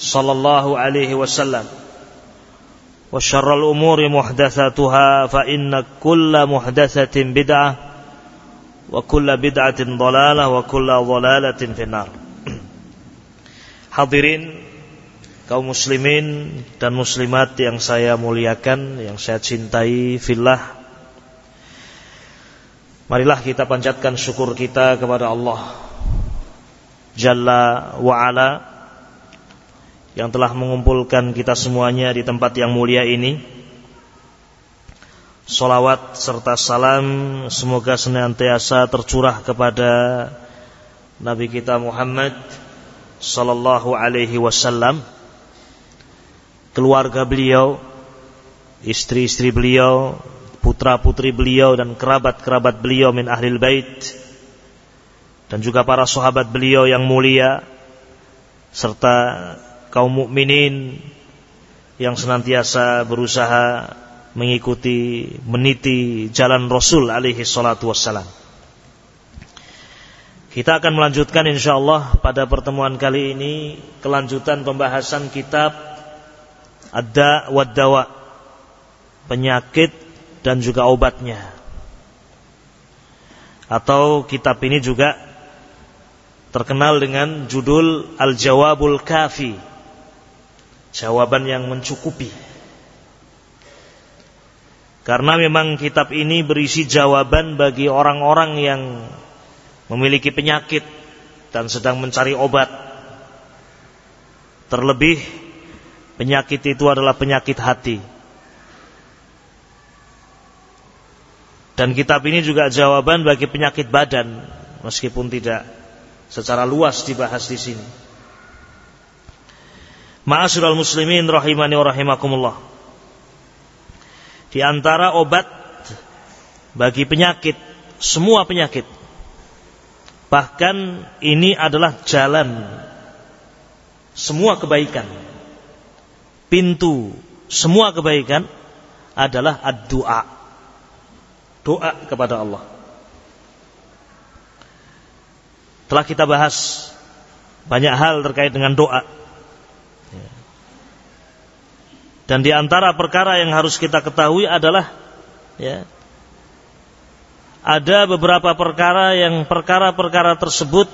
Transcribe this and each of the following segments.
صلى الله عليه وسلم وشر الأمور محدثاتها فإن كل محدثة بدعة وكل بدعة ضلالة وكل ضلالة في النار Hadirin kaum muslimin dan muslimat yang saya muliakan, yang saya cintai fillah. Marilah kita panjatkan syukur kita kepada Allah Jalla wa ala yang telah mengumpulkan kita semuanya di tempat yang mulia ini. Salawat serta salam semoga senantiasa tercurah kepada Nabi kita Muhammad sallallahu alaihi wasallam, keluarga beliau, istri-istri beliau, putra-putri beliau dan kerabat-kerabat beliau min ahlil bait dan juga para sahabat beliau yang mulia serta kaum mukminin yang senantiasa berusaha mengikuti meniti jalan Rasul alaihi salatu wassalam. Kita akan melanjutkan insyaallah pada pertemuan kali ini kelanjutan pembahasan kitab Ada wad-dawa penyakit dan juga obatnya. Atau kitab ini juga terkenal dengan judul Al-Jawabul Kafi jawaban yang mencukupi. Karena memang kitab ini berisi jawaban bagi orang-orang yang memiliki penyakit dan sedang mencari obat. Terlebih penyakit itu adalah penyakit hati. Dan kitab ini juga jawaban bagi penyakit badan meskipun tidak secara luas dibahas di sini. Ma'asyiral muslimin rahimani wa rahimakumullah. Di antara obat bagi penyakit, semua penyakit. Bahkan ini adalah jalan semua kebaikan. Pintu semua kebaikan adalah ad-du'a. Doa kepada Allah. Telah kita bahas banyak hal terkait dengan doa. Dan di antara perkara yang harus kita ketahui adalah ya, ada beberapa perkara yang perkara-perkara tersebut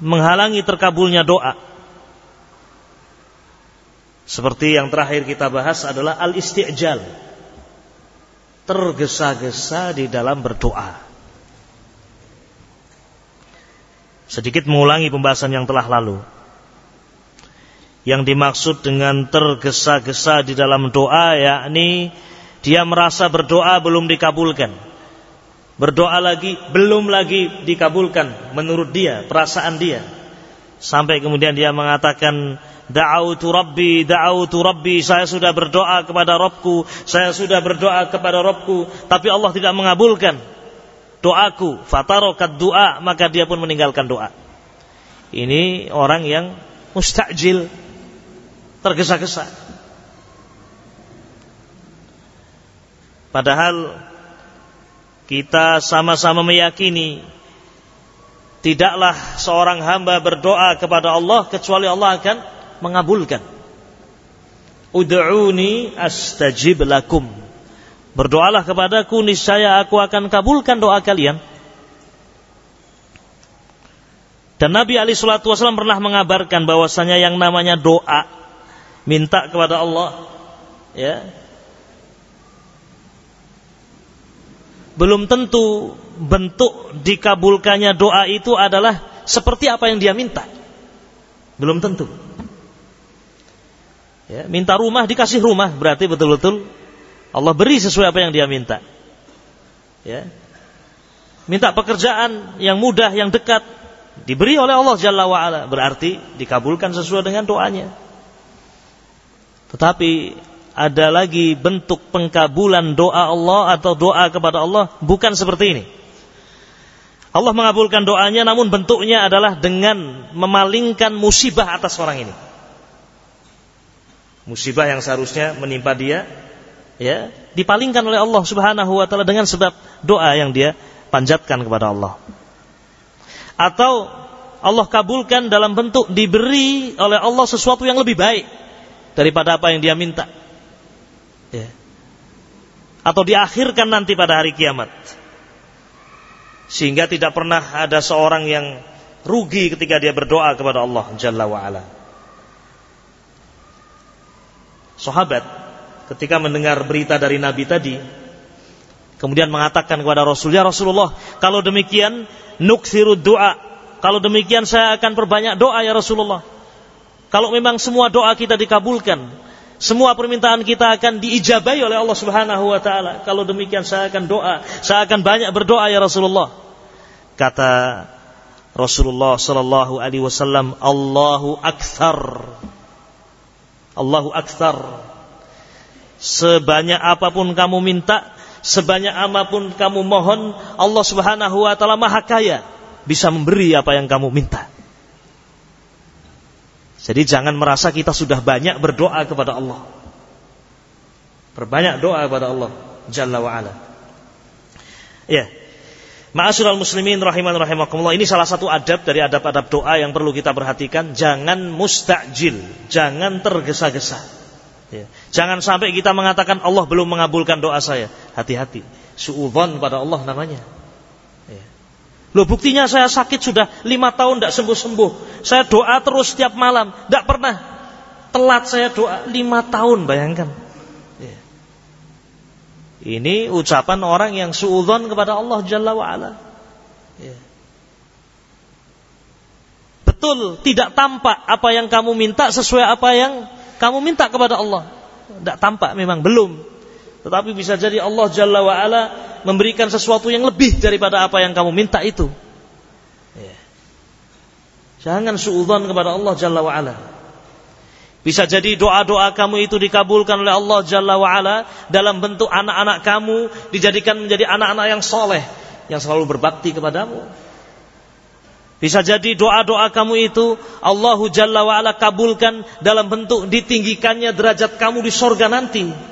menghalangi terkabulnya doa. Seperti yang terakhir kita bahas adalah al-isti'jal. Tergesa-gesa di dalam berdoa. Sedikit mengulangi pembahasan yang telah lalu. Yang dimaksud dengan tergesa-gesa di dalam doa yakni dia merasa berdoa belum dikabulkan. Berdoa lagi belum lagi dikabulkan menurut dia, perasaan dia. Sampai kemudian dia mengatakan Da'autu Rabbi, da'autu Rabbi, saya sudah berdoa kepada Robku, saya sudah berdoa kepada Robku, tapi Allah tidak mengabulkan doaku. Fatarokat doa, maka dia pun meninggalkan doa. Ini orang yang mustajil, tergesa-gesa. Padahal kita sama-sama meyakini tidaklah seorang hamba berdoa kepada Allah kecuali Allah akan mengabulkan. Ud'uni astajib lakum. Berdoalah kepadaku niscaya aku akan kabulkan doa kalian. Dan Nabi Ali Shallallahu Wasallam pernah mengabarkan bahwasanya yang namanya doa minta kepada Allah, ya, belum tentu bentuk dikabulkannya doa itu adalah seperti apa yang dia minta. Belum tentu. Ya, minta rumah dikasih rumah berarti betul-betul Allah beri sesuai apa yang dia minta. Ya. Minta pekerjaan yang mudah, yang dekat diberi oleh Allah Jalla wa ala, berarti dikabulkan sesuai dengan doanya. Tetapi ada lagi bentuk pengkabulan doa Allah atau doa kepada Allah bukan seperti ini. Allah mengabulkan doanya namun bentuknya adalah dengan memalingkan musibah atas orang ini musibah yang seharusnya menimpa dia ya dipalingkan oleh Allah Subhanahu wa taala dengan sebab doa yang dia panjatkan kepada Allah. Atau Allah kabulkan dalam bentuk diberi oleh Allah sesuatu yang lebih baik daripada apa yang dia minta. Ya. Atau diakhirkan nanti pada hari kiamat. Sehingga tidak pernah ada seorang yang rugi ketika dia berdoa kepada Allah Jalla wa ala sahabat ketika mendengar berita dari Nabi tadi kemudian mengatakan kepada Rasulullah Rasulullah kalau demikian nuksiru doa kalau demikian saya akan perbanyak doa ya Rasulullah kalau memang semua doa kita dikabulkan semua permintaan kita akan diijabai oleh Allah Subhanahu wa taala. Kalau demikian saya akan doa, saya akan banyak berdoa ya Rasulullah. Kata Rasulullah sallallahu alaihi wasallam, Allahu akthar Allahu Akbar. Sebanyak apa pun kamu minta, sebanyak apa pun kamu mohon, Allah Subhanahu wa taala Maha Kaya, bisa memberi apa yang kamu minta. Jadi jangan merasa kita sudah banyak berdoa kepada Allah. Berbanyak doa kepada Allah Jalla wa ala. Ya. Ma'asyiral muslimin rahiman rahimakumullah. Ini salah satu adab dari adab-adab doa yang perlu kita perhatikan. Jangan mustajil, jangan tergesa-gesa. Ya. Jangan sampai kita mengatakan Allah belum mengabulkan doa saya. Hati-hati. Suudzon pada Allah namanya. Loh buktinya saya sakit sudah lima tahun tidak sembuh-sembuh. Saya doa terus setiap malam. Tidak pernah telat saya doa lima tahun bayangkan. Ini ucapan orang yang suudzon kepada Allah Jalla wa'ala. Ya. Betul, tidak tampak apa yang kamu minta sesuai apa yang kamu minta kepada Allah. Tidak tampak memang belum. Tetapi bisa jadi Allah Jalla wa'ala memberikan sesuatu yang lebih daripada apa yang kamu minta itu. Ya. Jangan suudzon kepada Allah Jalla wa'ala. Bisa jadi doa-doa kamu itu dikabulkan oleh Allah Jalla wa'ala dalam bentuk anak-anak kamu dijadikan menjadi anak-anak yang soleh yang selalu berbakti kepadamu. Bisa jadi doa-doa kamu itu Allahu Jalla wa'ala kabulkan dalam bentuk ditinggikannya derajat kamu di sorga nanti.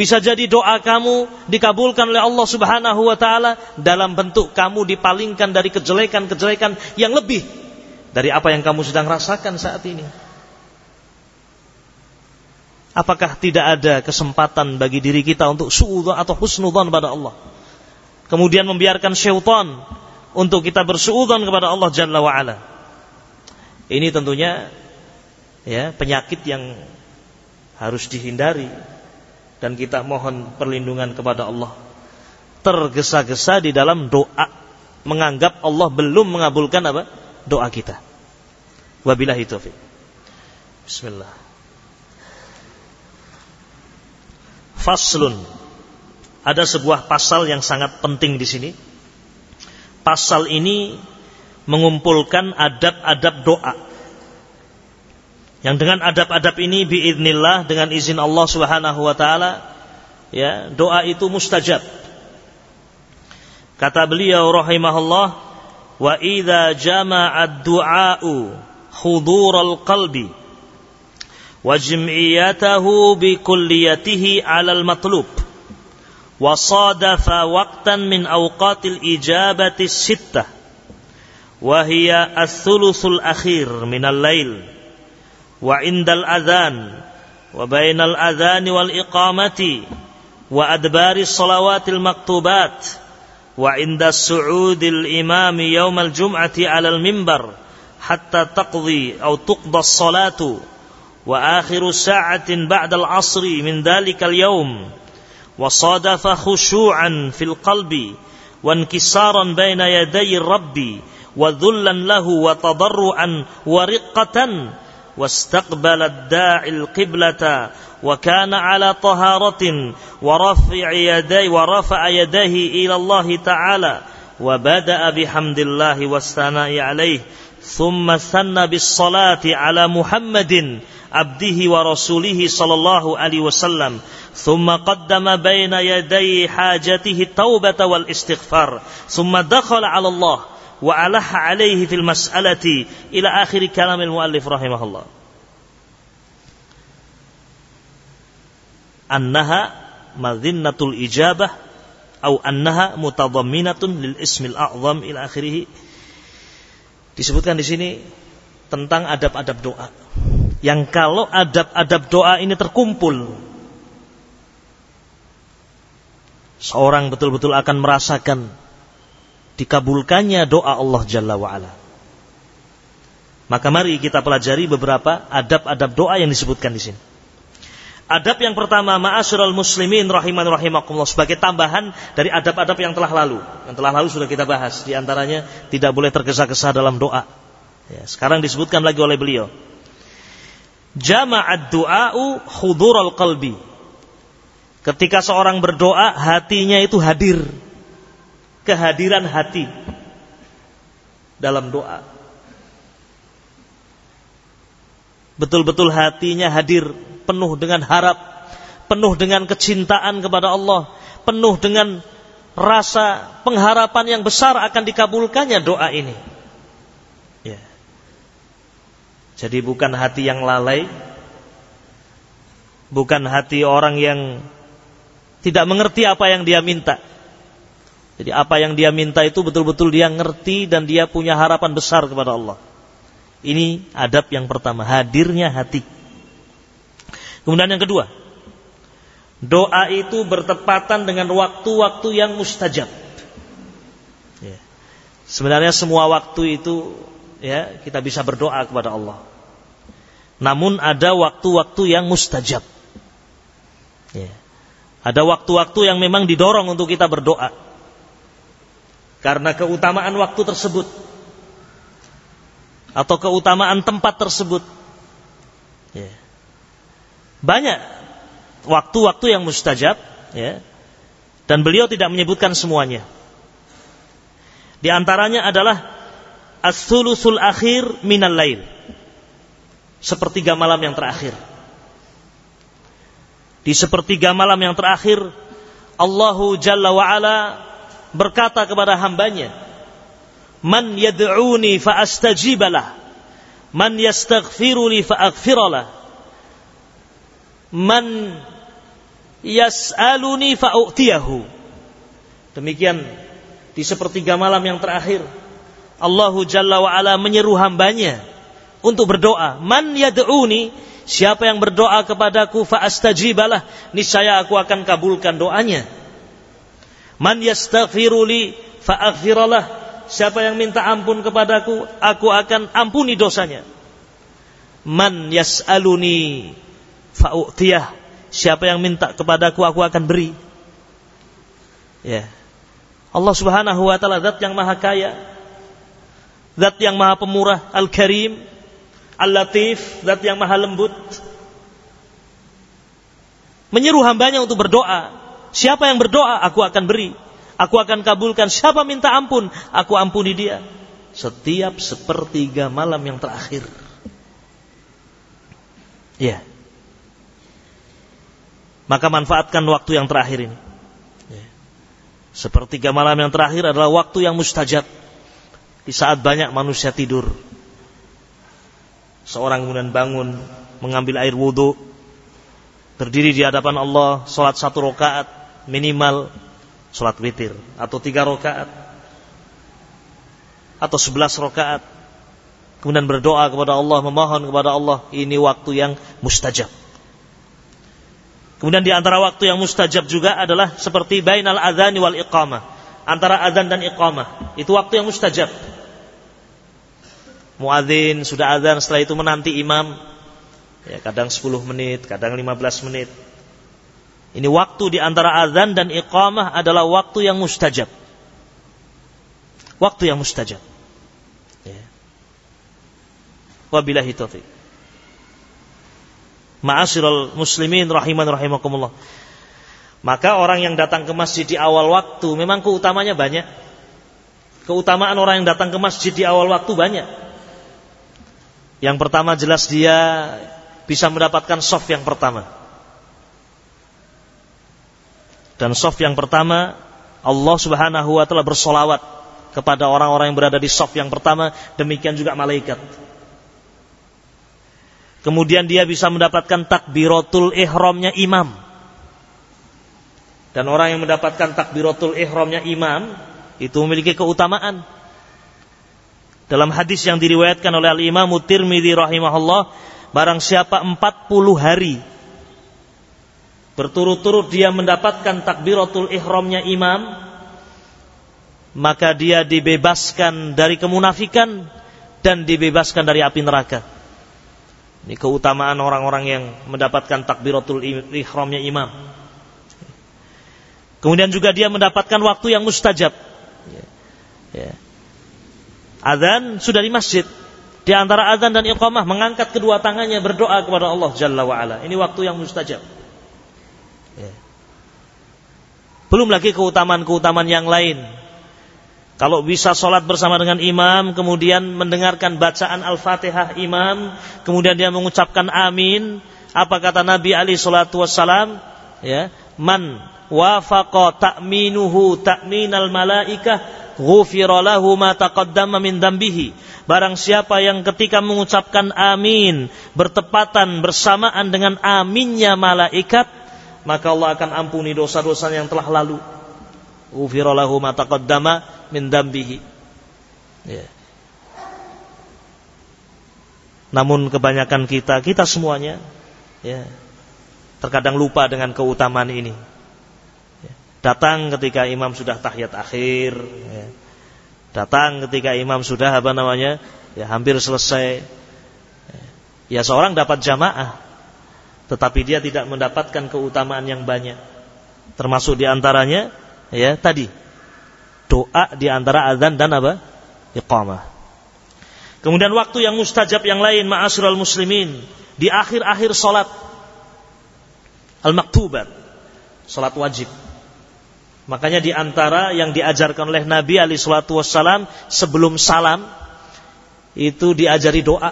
Bisa jadi doa kamu dikabulkan oleh Allah Subhanahu wa taala dalam bentuk kamu dipalingkan dari kejelekan-kejelekan yang lebih dari apa yang kamu sedang rasakan saat ini. Apakah tidak ada kesempatan bagi diri kita untuk suudzon atau husnudzon kepada Allah? Kemudian membiarkan syaitan untuk kita bersuudzon kepada Allah Jalla wa ala. Ini tentunya ya penyakit yang harus dihindari dan kita mohon perlindungan kepada Allah. Tergesa-gesa di dalam doa menganggap Allah belum mengabulkan apa? doa kita. Wabillahi taufik. Bismillah. Faslun. Ada sebuah pasal yang sangat penting di sini. Pasal ini mengumpulkan adab-adab doa. Yang dengan adab-adab ini biidnillah dengan izin Allah Subhanahu wa taala ya, doa itu mustajab. Kata beliau rahimahullah wa idza jama'ad du'a'u hudural qalbi wa jam'iyatahu bi kulliyatihi 'alal matlub wa sadafa waqtan min awqatil ijabati sittah wa hiya ats-thuluthul akhir minal lail وعند الأذان وبين الأذان والإقامة وأدبار الصلوات المكتوبات وعند السعود الإمام يوم الجمعة على المنبر حتى تقضي أو تقضى الصلاة وآخر ساعة بعد العصر من ذلك اليوم وصادف خشوعا في القلب وانكسارا بين يدي الرب وذلا له وتضرعا ورقة واستقبل الداعي القبلة وكان على طهارة ورفع يدي ورفع يديه إلى الله تعالى وبدأ بحمد الله والثناء عليه. ثم ثنى بالصلاة على محمد عبده ورسوله صلى الله عليه وسلم. ثم قدم بين يدي حاجته التوبة والاستغفار. ثم دخل على الله. wa alaha alaihi fil mas'alati ila akhir المؤلف muallif rahimahullah. Annaha madhinnatul ijabah atau annaha mutadamminatun lil ismil a'zam ila akhirih. Disebutkan di sini tentang adab-adab doa. Yang kalau adab-adab doa ini terkumpul seorang betul-betul akan merasakan dikabulkannya doa Allah Jalla wa'ala. Maka mari kita pelajari beberapa adab-adab doa yang disebutkan di sini. Adab yang pertama, ma'asyiral muslimin rahiman rahimakumullah sebagai tambahan dari adab-adab yang telah lalu. Yang telah lalu sudah kita bahas, di antaranya tidak boleh tergesa-gesa dalam doa. Ya, sekarang disebutkan lagi oleh beliau. Jama'ad du'a'u khudural qalbi. Ketika seorang berdoa, hatinya itu hadir. Kehadiran hati dalam doa. Betul-betul hatinya hadir, penuh dengan harap, penuh dengan kecintaan kepada Allah, penuh dengan rasa pengharapan yang besar akan dikabulkannya doa ini. Ya. Jadi bukan hati yang lalai, bukan hati orang yang tidak mengerti apa yang dia minta. Jadi apa yang dia minta itu betul-betul dia ngerti dan dia punya harapan besar kepada Allah. Ini adab yang pertama, hadirnya hati. Kemudian yang kedua, doa itu bertepatan dengan waktu-waktu yang mustajab. Ya. Sebenarnya semua waktu itu ya kita bisa berdoa kepada Allah. Namun ada waktu-waktu yang mustajab. Ya. Ada waktu-waktu yang memang didorong untuk kita berdoa. Karena keutamaan waktu tersebut. Atau keutamaan tempat tersebut. Ya. Banyak waktu-waktu yang mustajab. Ya. Dan beliau tidak menyebutkan semuanya. Di antaranya adalah as-sulusul akhir minal lail. Sepertiga malam yang terakhir. Di sepertiga malam yang terakhir, Allahu Jalla wa'ala berkata kepada hambanya, Man yad'uni fa'astajibalah. Man yastaghfiruni fa'aghfiralah. Man yas'aluni fa'u'tiyahu. Demikian di sepertiga malam yang terakhir, Allahu Jalla wa'ala menyeru hambanya untuk berdoa. Man yad'uni Siapa yang berdoa kepadaku fa'astajibalah, niscaya aku akan kabulkan doanya. Man yastaghfiruli fa'aghfiralah. Siapa yang minta ampun kepadaku, aku akan ampuni dosanya. Man yas'aluni fa'u'tiyah. Siapa yang minta kepadaku, aku akan beri. Ya. Allah Subhanahu wa taala zat yang maha kaya. Zat yang maha pemurah, Al-Karim, Al-Latif, zat yang maha lembut. Menyeru hambanya untuk berdoa. Siapa yang berdoa, aku akan beri. Aku akan kabulkan. Siapa minta ampun, aku ampuni dia. Setiap sepertiga malam yang terakhir. Ya. Maka manfaatkan waktu yang terakhir ini. Ya. Sepertiga malam yang terakhir adalah waktu yang mustajab. Di saat banyak manusia tidur seorang kemudian bangun mengambil air wudhu berdiri di hadapan Allah sholat satu rakaat minimal sholat witir atau tiga rakaat atau sebelas rakaat. Kemudian berdoa kepada Allah memohon kepada Allah ini waktu yang mustajab. Kemudian di antara waktu yang mustajab juga adalah seperti bainal adzani wal iqamah. Antara adzan dan iqamah itu waktu yang mustajab. Muadzin sudah azan setelah itu menanti imam. Ya kadang 10 menit kadang 15 menit ini waktu di antara azan dan iqamah adalah waktu yang mustajab. Waktu yang mustajab. Ya. wabillahi taufiq. Ma'asyiral muslimin rahiman rahimakumullah. Maka orang yang datang ke masjid di awal waktu memang keutamanya banyak. Keutamaan orang yang datang ke masjid di awal waktu banyak. Yang pertama jelas dia bisa mendapatkan soft yang pertama. Dan soft yang pertama Allah Subhanahu wa taala bersolawat kepada orang-orang yang berada di soft yang pertama, demikian juga malaikat. Kemudian dia bisa mendapatkan takbiratul ihramnya imam. Dan orang yang mendapatkan takbiratul ihramnya imam itu memiliki keutamaan dalam hadis yang diriwayatkan oleh Al-Imam Tirmidzi rahimahullah, barang siapa 40 hari berturut-turut dia mendapatkan takbiratul ihramnya imam, maka dia dibebaskan dari kemunafikan dan dibebaskan dari api neraka. Ini keutamaan orang-orang yang mendapatkan takbiratul ihramnya imam. Kemudian juga dia mendapatkan waktu yang mustajab. Ya. Azan sudah di masjid. Di antara azan dan iqamah mengangkat kedua tangannya berdoa kepada Allah Jalla wa ala. Ini waktu yang mustajab. Ya. Belum lagi keutamaan-keutamaan yang lain. Kalau bisa sholat bersama dengan imam, kemudian mendengarkan bacaan Al-Fatihah imam, kemudian dia mengucapkan amin, apa kata Nabi Ali Shallallahu Wasallam? Ya, man wafaqa ta'minuhu ta'minal malaikah ghufira lahu ma taqaddama min dambihi. Barang siapa yang ketika mengucapkan amin bertepatan bersamaan dengan aminnya malaikat, maka Allah akan ampuni dosa-dosa yang telah lalu. Ghufira lahu min dambihi. Ya. Namun kebanyakan kita, kita semuanya ya, terkadang lupa dengan keutamaan ini datang ketika imam sudah tahiyat akhir ya. datang ketika imam sudah apa namanya ya hampir selesai ya seorang dapat jamaah tetapi dia tidak mendapatkan keutamaan yang banyak. Termasuk di antaranya ya tadi. Doa di antara azan dan apa? Iqamah. Kemudian waktu yang mustajab yang lain ma'asyiral muslimin di akhir-akhir salat. Al-maktubat. Salat wajib. Makanya di antara yang diajarkan oleh Nabi Ali Shallallahu Wasallam sebelum salam itu diajari doa.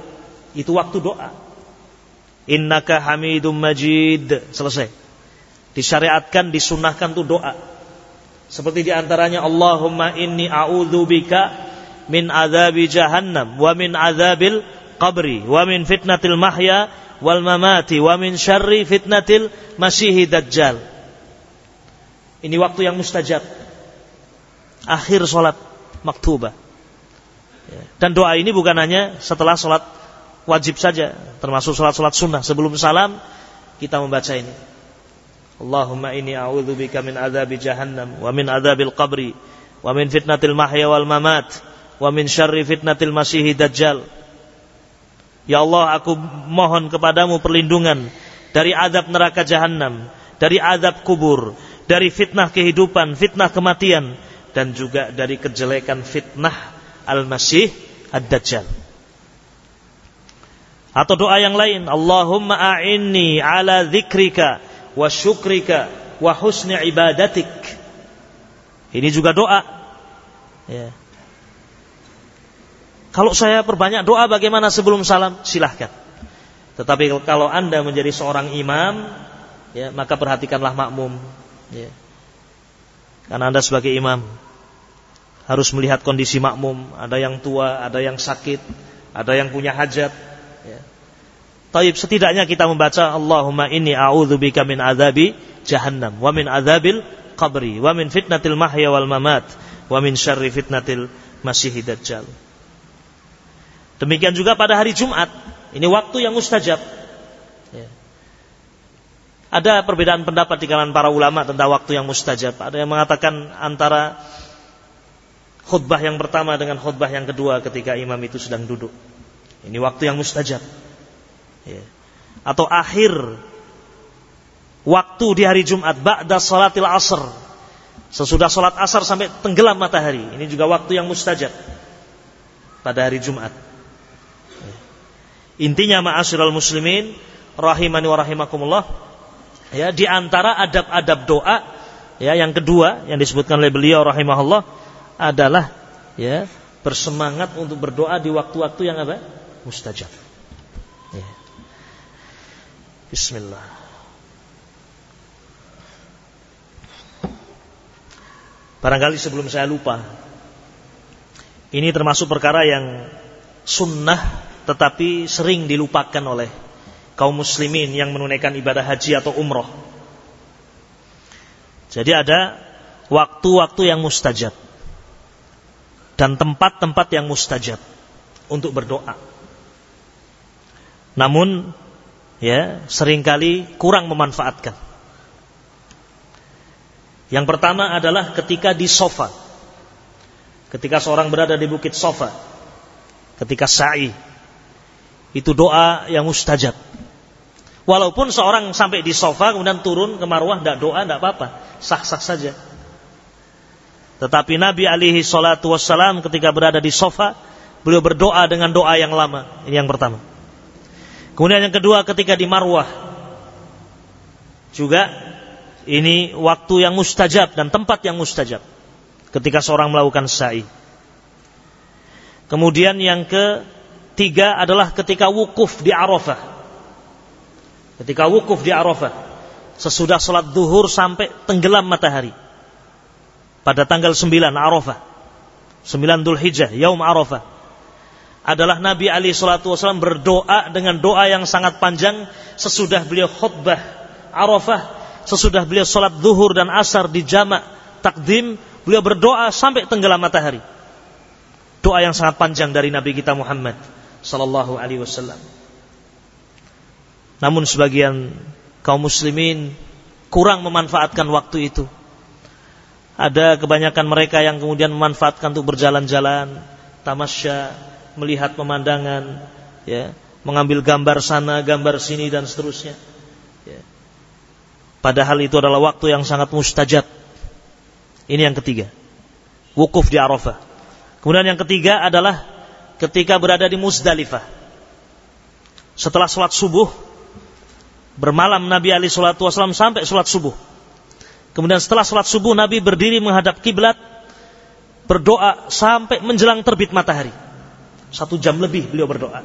Itu waktu doa. Innaka hamidum majid. Selesai. Disyariatkan, disunahkan tuh doa. Seperti di antaranya Allahumma inni bika min azabi jahannam wa min azabil qabri wa min fitnatil mahya wal mamati wa min syarri fitnatil masyihi dajjal. Ini waktu yang mustajab. Akhir sholat maktubah. Dan doa ini bukan hanya setelah sholat wajib saja, termasuk sholat-sholat sunnah. Sebelum salam kita membaca ini. Allahumma inni bika min adzabi jahannam wa min adzabil qabri wa min fitnatil mahya wal mamat wa min syarri fitnatil masihi dajjal. Ya Allah, aku mohon kepadamu perlindungan dari adab neraka jahanam, dari adab kubur, dari fitnah kehidupan, fitnah kematian dan juga dari kejelekan fitnah Al-Masih Ad-Dajjal. Atau doa yang lain, Allahumma a'inni ala dzikrika wa syukrika wa husni ibadatik. Ini juga doa. Ya. Kalau saya perbanyak doa bagaimana sebelum salam? Silahkan. Tetapi kalau anda menjadi seorang imam, ya maka perhatikanlah makmum. Ya. Karena anda sebagai imam harus melihat kondisi makmum. Ada yang tua, ada yang sakit, ada yang punya hajat. Taib setidaknya kita membaca Allahumma inni a'udzubika min adzabi jahannam wa min adzabil qabri wa min fitnatil mahya wal mamat wa min syarri fitnatil masihid dajjal. Demikian juga pada hari Jumat. Ini waktu yang mustajab. Ya. Ada perbedaan pendapat di kalangan para ulama tentang waktu yang mustajab. Ada yang mengatakan antara khutbah yang pertama dengan khutbah yang kedua ketika imam itu sedang duduk. Ini waktu yang mustajab ya. atau akhir waktu di hari Jumat ba'da salatil asr sesudah salat asar sampai tenggelam matahari ini juga waktu yang mustajab pada hari Jumat ya. intinya ma'asyiral muslimin rahimani wa rahimakumullah ya di antara adab-adab doa ya yang kedua yang disebutkan oleh beliau rahimahullah adalah ya bersemangat untuk berdoa di waktu-waktu yang apa mustajab ya. Bismillah. Barangkali sebelum saya lupa, ini termasuk perkara yang sunnah tetapi sering dilupakan oleh kaum muslimin yang menunaikan ibadah haji atau umroh. Jadi ada waktu-waktu yang mustajab dan tempat-tempat yang mustajab untuk berdoa. Namun ya sering kali kurang memanfaatkan. Yang pertama adalah ketika di sofa. Ketika seorang berada di bukit sofa. Ketika sa'i. Itu doa yang mustajab. Walaupun seorang sampai di sofa kemudian turun ke marwah tidak doa tidak apa-apa. Sah-sah saja. Tetapi Nabi alaihi salatu wassalam ketika berada di sofa. Beliau berdoa dengan doa yang lama. Ini yang pertama. Kemudian yang kedua ketika di Marwah. Juga ini waktu yang mustajab dan tempat yang mustajab. Ketika seorang melakukan sa'i. Kemudian yang ketiga adalah ketika wukuf di Arafah. Ketika wukuf di Arafah. Sesudah sholat duhur sampai tenggelam matahari. Pada tanggal 9 Arafah. 9 Dhul Hijjah Yaum Arafah adalah Nabi Ali Shallallahu Wasallam berdoa dengan doa yang sangat panjang sesudah beliau khutbah Arafah, sesudah beliau sholat zuhur dan asar di jamak takdim, beliau berdoa sampai tenggelam matahari. Doa yang sangat panjang dari Nabi kita Muhammad Sallallahu Alaihi Wasallam. Namun sebagian kaum muslimin kurang memanfaatkan waktu itu. Ada kebanyakan mereka yang kemudian memanfaatkan untuk berjalan-jalan, tamasya, melihat pemandangan, ya, mengambil gambar sana, gambar sini dan seterusnya. Ya. Padahal itu adalah waktu yang sangat mustajab. Ini yang ketiga. Wukuf di Arafah. Kemudian yang ketiga adalah ketika berada di Musdalifah. Setelah sholat subuh, bermalam Nabi Ali Shallallahu Wasallam sampai sholat subuh. Kemudian setelah sholat subuh Nabi berdiri menghadap kiblat, berdoa sampai menjelang terbit matahari. Satu jam lebih beliau berdoa.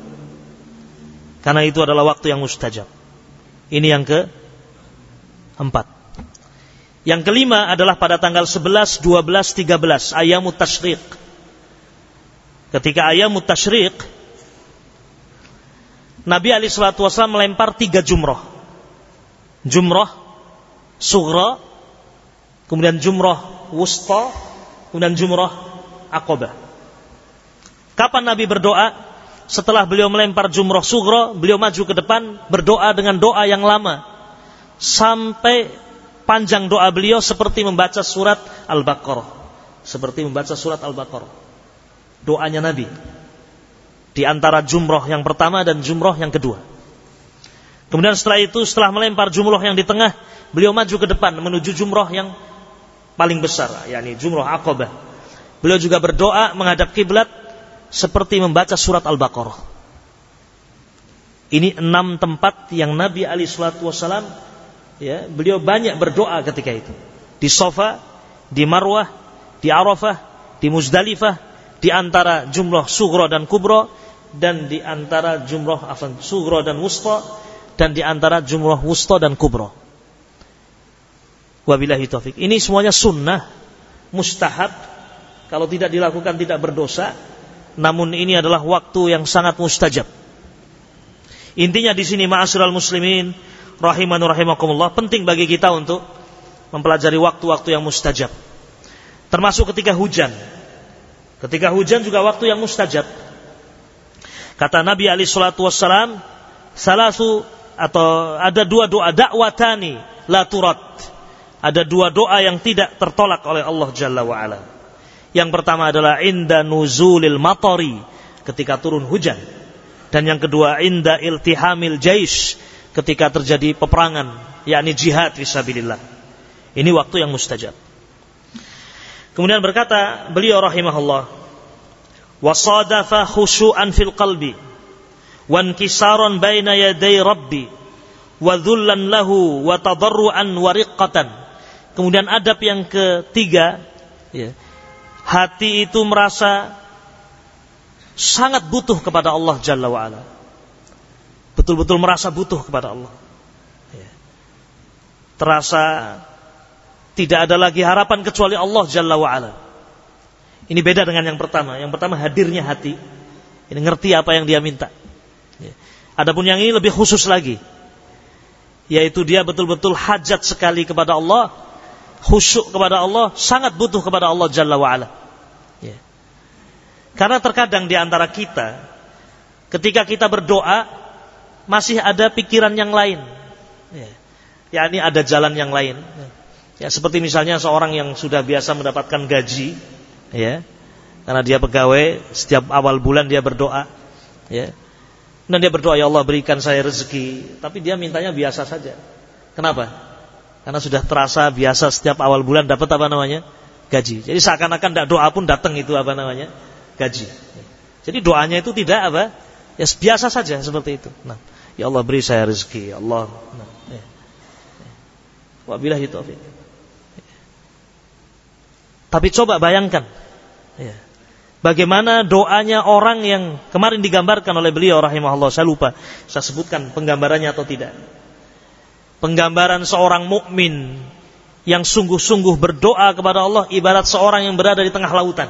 Karena itu adalah waktu yang mustajab. Ini yang ke empat. Yang kelima adalah pada tanggal 11, 12, 13 ayamut tashriq. Ketika ayamut tashriq Nabi Ali Shallallahu Wasallam melempar tiga jumroh. Jumroh sugra, kemudian jumroh wusta, kemudian jumroh akobah. Kapan Nabi berdoa? Setelah beliau melempar jumroh sugro, beliau maju ke depan berdoa dengan doa yang lama. Sampai panjang doa beliau seperti membaca surat Al-Baqarah. Seperti membaca surat Al-Baqarah. Doanya Nabi. Di antara jumroh yang pertama dan jumroh yang kedua. Kemudian setelah itu, setelah melempar jumroh yang di tengah, beliau maju ke depan menuju jumroh yang paling besar, yakni jumroh akobah. Beliau juga berdoa menghadap kiblat seperti membaca surat Al-Baqarah. Ini enam tempat yang Nabi Ali Shallallahu Wasallam ya beliau banyak berdoa ketika itu di Sofa, di Marwah, di Arafah, di Muzdalifah, di antara jumlah sugro dan kubro dan di antara jumlah afan sugro dan wusta dan di antara jumlah wusta dan kubro. Wabillahi taufik. Ini semuanya sunnah, mustahab. Kalau tidak dilakukan tidak berdosa. Namun ini adalah waktu yang sangat mustajab. Intinya di sini ma'asyiral muslimin rahimanu rahimakumullah penting bagi kita untuk mempelajari waktu-waktu yang mustajab. Termasuk ketika hujan. Ketika hujan juga waktu yang mustajab. Kata Nabi Ali Shallallahu Wasallam, salasu atau ada dua doa dakwatani la turat ada dua doa yang tidak tertolak oleh Allah Jalla wa'ala. Yang pertama adalah inda nuzulil matori, ketika turun hujan. Dan yang kedua inda iltihamil jais, ketika terjadi peperangan, yakni jihad fisabilillah. Ini waktu yang mustajab. Kemudian berkata beliau rahimahullah, wasadafa khusyu'an fil qalbi, wankisaron baina yaday rabbi, wa dhullan lahu wa tadarruan wa riqqatan Kemudian adab yang ketiga, ya, hati itu merasa sangat butuh kepada Allah Jalla wa'ala. Betul-betul merasa butuh kepada Allah. Ya. Terasa tidak ada lagi harapan kecuali Allah Jalla wa'ala. Ini beda dengan yang pertama. Yang pertama hadirnya hati. Ini ngerti apa yang dia minta. Ya. Adapun yang ini lebih khusus lagi. Yaitu dia betul-betul hajat sekali kepada Allah khusyuk kepada Allah, sangat butuh kepada Allah Jalla wa'ala. Ya. Karena terkadang di antara kita, ketika kita berdoa, masih ada pikiran yang lain. Ya. ya ini ada jalan yang lain. Ya, seperti misalnya seorang yang sudah biasa mendapatkan gaji, ya, karena dia pegawai, setiap awal bulan dia berdoa, ya, dan dia berdoa ya Allah berikan saya rezeki, tapi dia mintanya biasa saja. Kenapa? Karena sudah terasa biasa setiap awal bulan dapat apa namanya? Gaji. Jadi seakan-akan tidak doa pun datang itu apa namanya? Gaji. Jadi doanya itu tidak apa? Ya biasa saja seperti itu. Nah, ya Allah beri saya rezeki, ya Allah. Nah, ya. Wabillahi taufik. Tapi coba bayangkan, ya. bagaimana doanya orang yang kemarin digambarkan oleh beliau rahimahullah. Saya lupa, saya sebutkan penggambarannya atau tidak penggambaran seorang mukmin yang sungguh-sungguh berdoa kepada Allah ibarat seorang yang berada di tengah lautan.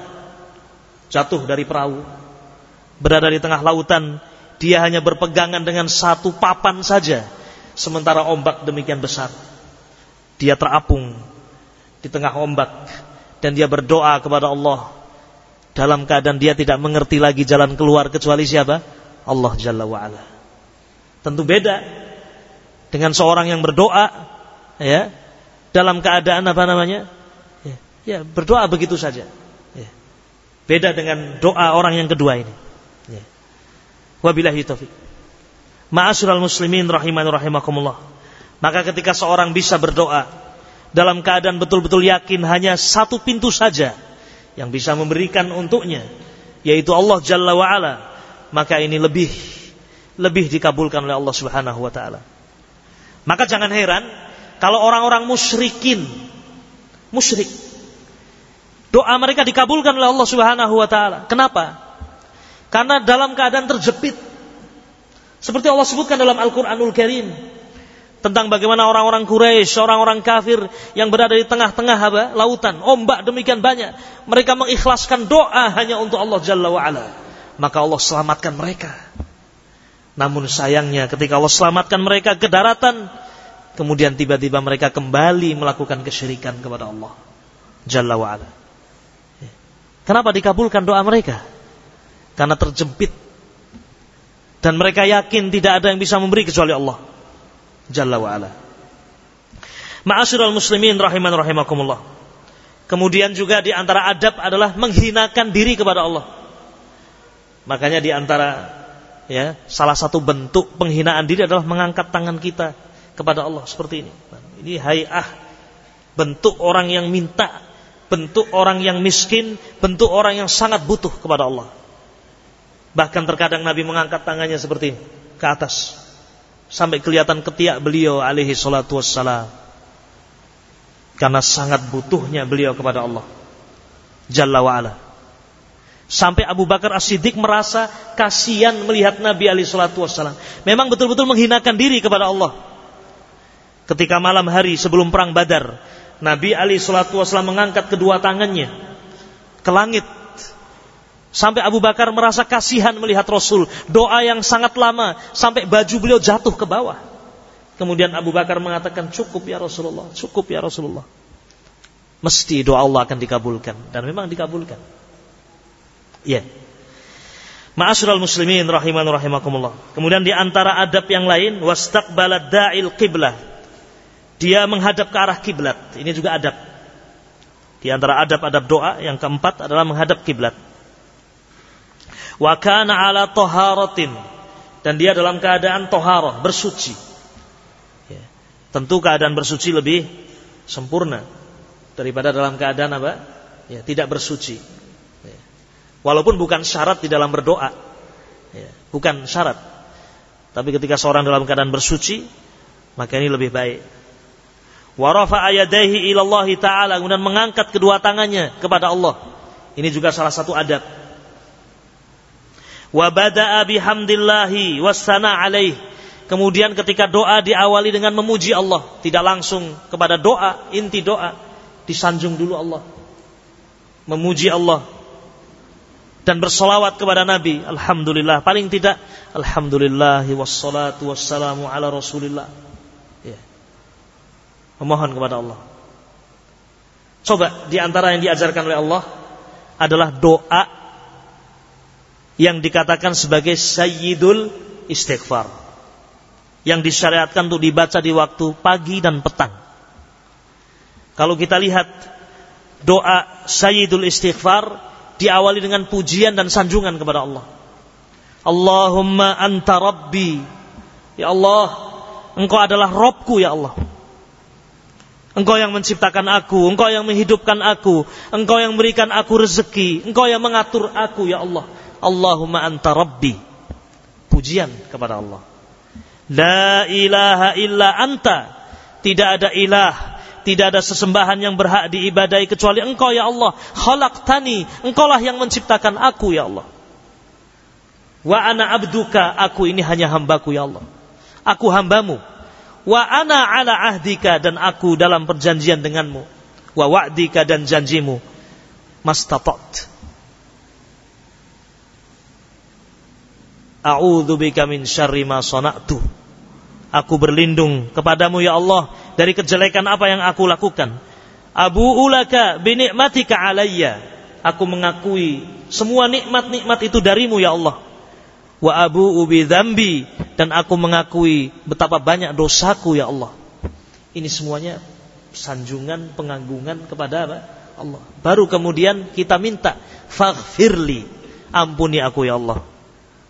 Jatuh dari perahu, berada di tengah lautan, dia hanya berpegangan dengan satu papan saja, sementara ombak demikian besar. Dia terapung di tengah ombak dan dia berdoa kepada Allah dalam keadaan dia tidak mengerti lagi jalan keluar kecuali siapa? Allah Jalla wa'ala. Tentu beda dengan seorang yang berdoa ya dalam keadaan apa namanya? Ya, ya berdoa begitu saja. Ya. beda dengan doa orang yang kedua ini. Ya. wabillahi taufik ma'asyiral muslimin rahiman rahimakumullah. Maka ketika seorang bisa berdoa dalam keadaan betul-betul yakin hanya satu pintu saja yang bisa memberikan untuknya yaitu Allah Jalla wa ala maka ini lebih lebih dikabulkan oleh Allah Subhanahu wa taala maka jangan heran kalau orang-orang musyrikin, musyrik, doa mereka dikabulkan oleh Allah Subhanahu wa taala. Kenapa? Karena dalam keadaan terjepit. Seperti Allah sebutkan dalam Al-Qur'anul Karim tentang bagaimana orang-orang Quraisy, orang-orang kafir yang berada di tengah-tengah apa? lautan, ombak demikian banyak. Mereka mengikhlaskan doa hanya untuk Allah Jalla wa ala. Maka Allah selamatkan mereka. Namun sayangnya ketika Allah selamatkan mereka ke daratan, kemudian tiba-tiba mereka kembali melakukan kesyirikan kepada Allah Jalla wa'ala. Kenapa dikabulkan doa mereka? Karena terjepit. Dan mereka yakin tidak ada yang bisa memberi kecuali Allah. Jalla wa'ala. Ma'asyiral muslimin rahiman rahimakumullah. Kemudian juga di antara adab adalah menghinakan diri kepada Allah. Makanya di antara ya salah satu bentuk penghinaan diri adalah mengangkat tangan kita kepada Allah seperti ini. Ini hayah. Bentuk orang yang minta, bentuk orang yang miskin, bentuk orang yang sangat butuh kepada Allah. Bahkan terkadang Nabi mengangkat tangannya seperti ini ke atas. Sampai kelihatan ketiak beliau alaihi salatu wassalam. Karena sangat butuhnya beliau kepada Allah. Jalla wa'ala Sampai Abu Bakar As-Siddiq merasa kasihan melihat Nabi alaihi salatu wassalam. Memang betul-betul menghinakan diri kepada Allah. Ketika malam hari sebelum perang Badar, Nabi alaihi salatu wassalam mengangkat kedua tangannya ke langit. Sampai Abu Bakar merasa kasihan melihat Rasul. Doa yang sangat lama sampai baju beliau jatuh ke bawah. Kemudian Abu Bakar mengatakan cukup ya Rasulullah, cukup ya Rasulullah. Mesti doa Allah akan dikabulkan dan memang dikabulkan. Ya. Ma'asyiral muslimin rahiman rahimakumullah. Kemudian di antara adab yang lain wastaqbala da'il qiblah. Dia menghadap ke arah kiblat. Ini juga adab. Di antara adab-adab doa yang keempat adalah menghadap kiblat. Wa kana ala taharatin dan dia dalam keadaan toharoh, bersuci. Ya. Tentu keadaan bersuci lebih sempurna daripada dalam keadaan apa? Ya, tidak bersuci. Walaupun bukan syarat di dalam berdoa. Ya, bukan syarat. Tapi ketika seorang dalam keadaan bersuci, maka ini lebih baik. Warafa ayadaihi ilallah ta'ala. Kemudian mengangkat kedua tangannya kepada Allah. Ini juga salah satu adab. Wa bada'a bihamdillahi wassana alaih. Kemudian ketika doa diawali dengan memuji Allah. Tidak langsung kepada doa, inti doa. Disanjung dulu Allah. Memuji Allah dan bersolawat kepada Nabi. Alhamdulillah. Paling tidak, Alhamdulillah wassalatu wassalamu ala rasulillah. Ya. Memohon kepada Allah. Coba di antara yang diajarkan oleh Allah adalah doa yang dikatakan sebagai sayyidul istighfar. Yang disyariatkan untuk dibaca di waktu pagi dan petang. Kalau kita lihat doa sayyidul istighfar diawali dengan pujian dan sanjungan kepada Allah. Allahumma anta rabbi. Ya Allah, engkau adalah Robku ya Allah. Engkau yang menciptakan aku, engkau yang menghidupkan aku, engkau yang memberikan aku rezeki, engkau yang mengatur aku ya Allah. Allahumma anta rabbi. Pujian kepada Allah. La ilaha illa anta. Tidak ada ilah tidak ada sesembahan yang berhak diibadai kecuali Engkau ya Allah. Khalaqtani, Engkaulah yang menciptakan aku ya Allah. Wa ana abduka, aku ini hanya hambaku ya Allah. Aku hambamu. Wa ana ala ahdika dan aku dalam perjanjian denganmu. Wa wa'dika dan janjimu. Mastatat. A'udzu bika min syarri ma sana'tu. Aku berlindung kepadamu ya Allah dari kejelekan apa yang aku lakukan. Abu ulaka binikmatika alayya. Aku mengakui semua nikmat-nikmat itu darimu ya Allah. Wa abu ubi dzambi dan aku mengakui betapa banyak dosaku ya Allah. Ini semuanya sanjungan pengagungan kepada apa? Allah. Baru kemudian kita minta faghfirli. Ampuni aku ya Allah.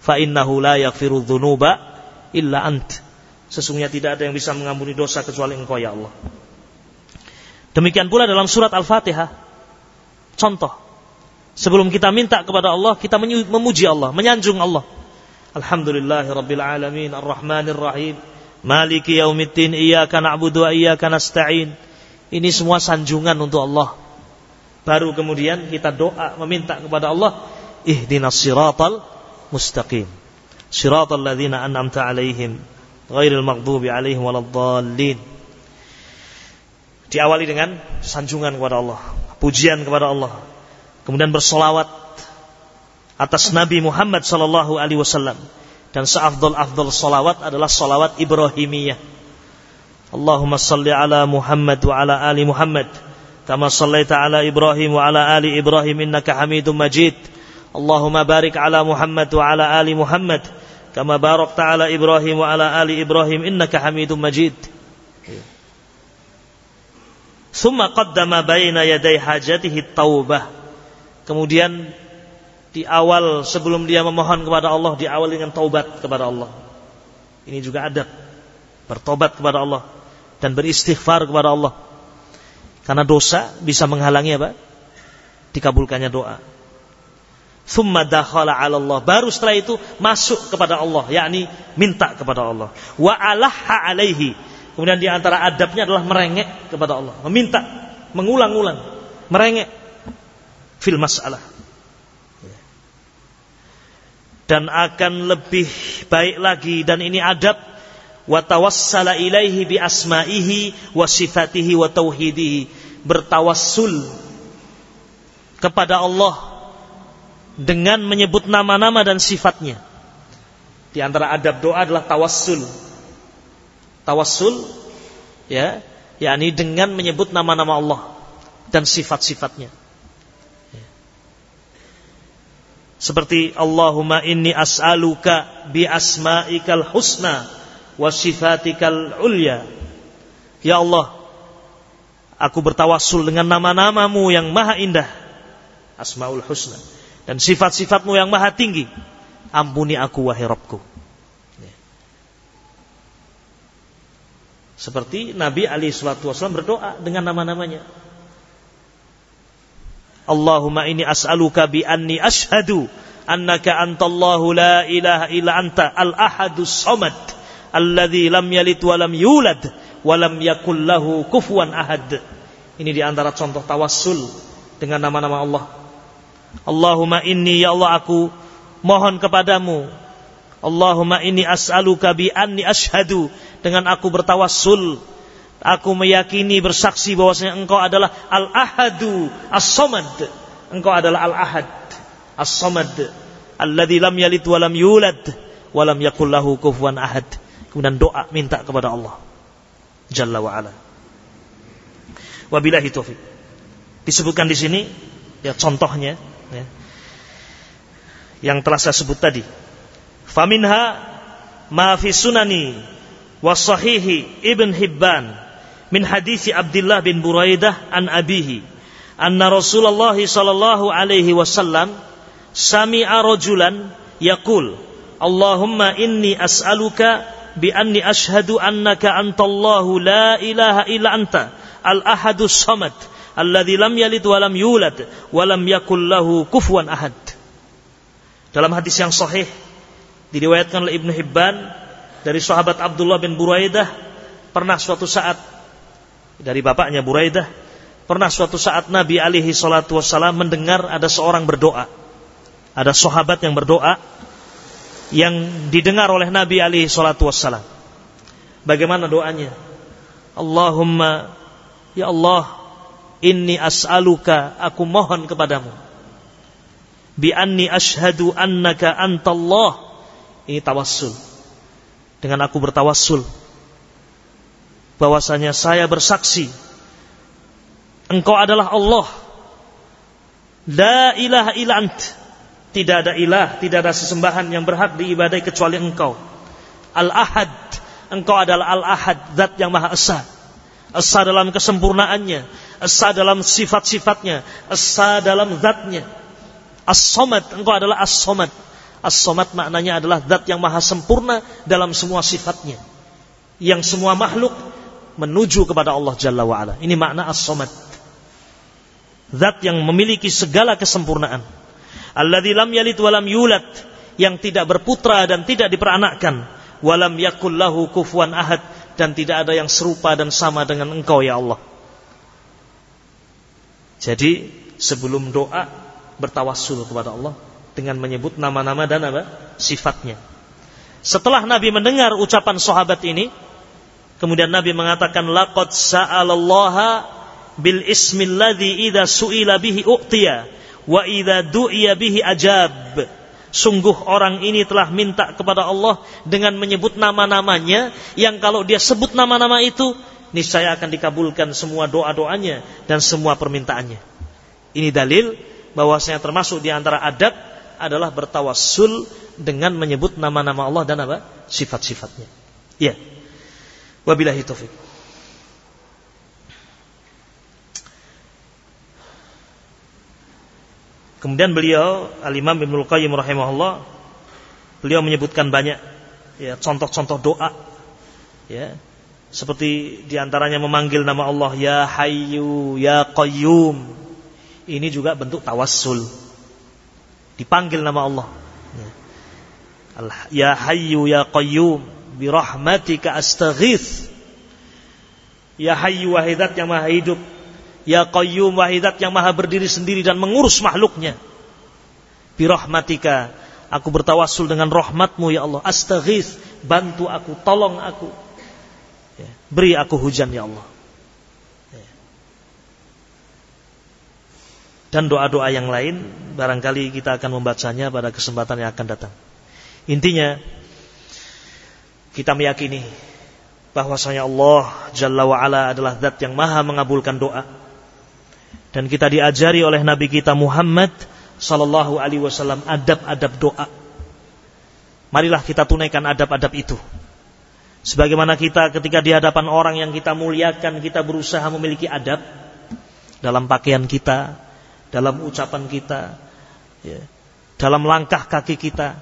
Fa innahu la yaghfiru dzunuba illa ant. Sesungguhnya tidak ada yang bisa mengampuni dosa kecuali Engkau ya Allah. Demikian pula dalam surat Al-Fatihah. Contoh. Sebelum kita minta kepada Allah, kita memuji Allah, menyanjung Allah. Alhamdulillahi Rabbil Alamin, Ar-Rahmanir Rahim, Maliki Yaumiddin, Iyaka na'budu wa iyaka nasta'in. Ini semua sanjungan untuk Allah. Baru kemudian kita doa meminta kepada Allah, ihdinas siratal mustaqim. Siratal ladzina an'amta alaihim ghairil maghdubi alaihim waladdallin. Diawali dengan sanjungan kepada Allah, pujian kepada Allah. Kemudian bersolawat atas Nabi Muhammad sallallahu alaihi wasallam dan seafdal-afdal solawat adalah solawat Ibrahimiyah. Allahumma salli ala Muhammad wa ala ali Muhammad kama sallaita ala Ibrahim wa ala ali Ibrahim innaka Hamidum Majid. Allahumma barik ala Muhammad wa ala ali Muhammad kama barakta ala Ibrahim wa ala ali Ibrahim innaka Hamidum Majid. Summa qaddama baina yaday hajatihi taubah. Kemudian di awal sebelum dia memohon kepada Allah di awal dengan taubat kepada Allah. Ini juga adab bertobat kepada Allah dan beristighfar kepada Allah. Karena dosa bisa menghalangi apa? Dikabulkannya doa. Thumma dakhala 'ala Allah. Baru setelah itu masuk kepada Allah, yakni minta kepada Allah. Wa alaha alaihi. Kemudian di antara adabnya adalah merengek kepada Allah, meminta, mengulang-ulang, merengek fil masalah. Dan akan lebih baik lagi dan ini adab wa tawassala ilaihi bi asma'ihi wa sifatihi wa tauhidihi bertawassul kepada Allah dengan menyebut nama-nama dan sifatnya. Di antara adab doa adalah tawassul. Tawassul ya, yakni dengan menyebut nama-nama Allah dan sifat-sifatnya. Seperti Allahumma inni as'aluka bi asma'ikal husna wa sifatikal ulya. Ya Allah, aku bertawassul dengan nama-namamu yang maha indah. Asmaul husna dan sifat-sifatmu yang maha tinggi. Ampuni aku wahai Rabbku. Ya. Seperti Nabi Ali Wasallam berdoa dengan nama-namanya. Allahumma ini as'aluka bi anni ashadu annaka antallahu la ilaha illa anta al-ahadus samad alladhi lam yalid wa lam yulad wa lam yakul lahu kufuwan ahad. Ini di antara contoh tawassul dengan nama-nama Allah Allahumma inni ya Allah aku mohon kepadamu. Allahumma inni as'aluka bi anni ashadu dengan aku bertawassul aku meyakini bersaksi bahwasanya engkau adalah al-ahadu as-samad. Engkau adalah al-ahad as-samad. Alladzi lam yalid wa lam yulad wa lam yakul ahad. Kemudian doa minta kepada Allah jalla wa ala. Wabillahi taufik disebutkan di sini ya contohnya ya, yang telah saya sebut tadi. Faminha ma fi sunani wa sahihi Ibn Hibban min hadisi Abdullah bin Buraidah an abihi anna Rasulullah sallallahu alaihi wasallam sami'a rajulan yaqul Allahumma inni as'aluka bi anni ashhadu annaka antallahu la ilaha illa anta al-ahadus samad alladzi lam yalid wa lam yulad wa lam yakul lahu kufuwan ahad. Dalam hadis yang sahih diriwayatkan oleh Ibnu Hibban dari sahabat Abdullah bin Buraidah pernah suatu saat dari bapaknya Buraidah pernah suatu saat Nabi alaihi salatu wasallam mendengar ada seorang berdoa. Ada sahabat yang berdoa yang didengar oleh Nabi alaihi salatu wasallam. Bagaimana doanya? Allahumma ya Allah Inni as'aluka, aku mohon kepadamu. Bi anni ashadu annaka antallah. Ini tawassul. Dengan aku bertawassul. Bahwasanya saya bersaksi. Engkau adalah Allah. La ilaha illa ant. Tidak ada ilah, tidak ada sesembahan yang berhak diibadai kecuali engkau. Al-Ahad. Engkau adalah Al-Ahad, zat yang maha esa. Esa dalam kesempurnaannya Esa dalam sifat-sifatnya, esa dalam zatnya. As-somad, engkau adalah as-somad. As-somad maknanya adalah zat yang maha sempurna dalam semua sifatnya. Yang semua makhluk menuju kepada Allah Jalla wa'ala. Ini makna as-somad. Zat yang memiliki segala kesempurnaan. Alladzi lam yalid walam yulad. Yang tidak berputra dan tidak diperanakkan. Walam yakul lahu kufuan ahad. Dan tidak ada yang serupa dan sama dengan engkau ya Allah. Jadi sebelum doa bertawassul kepada Allah dengan menyebut nama-nama dan apa? sifatnya. Setelah Nabi mendengar ucapan sahabat ini, kemudian Nabi mengatakan laqad sa'alallaha bil ismil ladzi idza su'ila bihi u'tiya wa idza du'iya bihi ajab. Sungguh orang ini telah minta kepada Allah dengan menyebut nama-namanya yang kalau dia sebut nama-nama itu niscaya akan dikabulkan semua doa-doanya dan semua permintaannya. Ini dalil bahwasanya termasuk di antara adab adalah bertawassul dengan menyebut nama-nama Allah dan apa? sifat-sifatnya. Ya. Wabillahi taufik. Kemudian beliau Al-Imam Ibnu Qayyim rahimahullah beliau menyebutkan banyak ya contoh-contoh doa ya seperti di antaranya memanggil nama Allah Ya Hayyu Ya Qayyum Ini juga bentuk tawassul Dipanggil nama Allah. Ya, ya Hayyu ya Qayyum bi rahmatika astaghith. Ya Hayyu wahidat yang maha hidup. Ya Qayyum wahidat yang maha berdiri sendiri dan mengurus makhluknya. Bi rahmatika aku bertawassul dengan rahmatmu ya Allah. Astaghith, bantu aku, tolong aku. Ya, beri aku hujan ya Allah. Dan doa-doa yang lain barangkali kita akan membacanya pada kesempatan yang akan datang. Intinya kita meyakini bahwasanya Allah Jalla wa ala adalah zat yang maha mengabulkan doa. Dan kita diajari oleh Nabi kita Muhammad sallallahu alaihi wasallam adab-adab doa. Marilah kita tunaikan adab-adab itu. Sebagaimana kita ketika di hadapan orang yang kita muliakan, kita berusaha memiliki adab dalam pakaian kita, dalam ucapan kita, ya, dalam langkah kaki kita.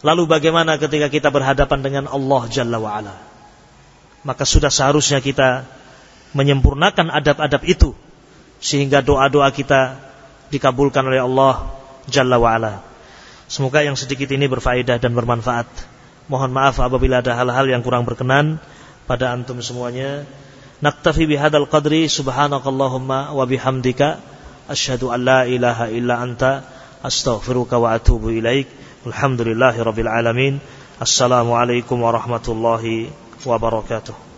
Lalu bagaimana ketika kita berhadapan dengan Allah Jalla wa'ala? Maka sudah seharusnya kita menyempurnakan adab-adab itu. Sehingga doa-doa kita dikabulkan oleh Allah Jalla wa'ala. Semoga yang sedikit ini berfaedah dan bermanfaat. Mohon maaf apabila ada hal-hal yang kurang berkenan pada antum semuanya. Naktafi bihadal qadri subhanakallahumma wa bihamdika asyhadu an la ilaha illa anta astaghfiruka wa atubu ilaik. Alhamdulillahi rabbil alamin. Assalamu alaikum warahmatullahi wabarakatuh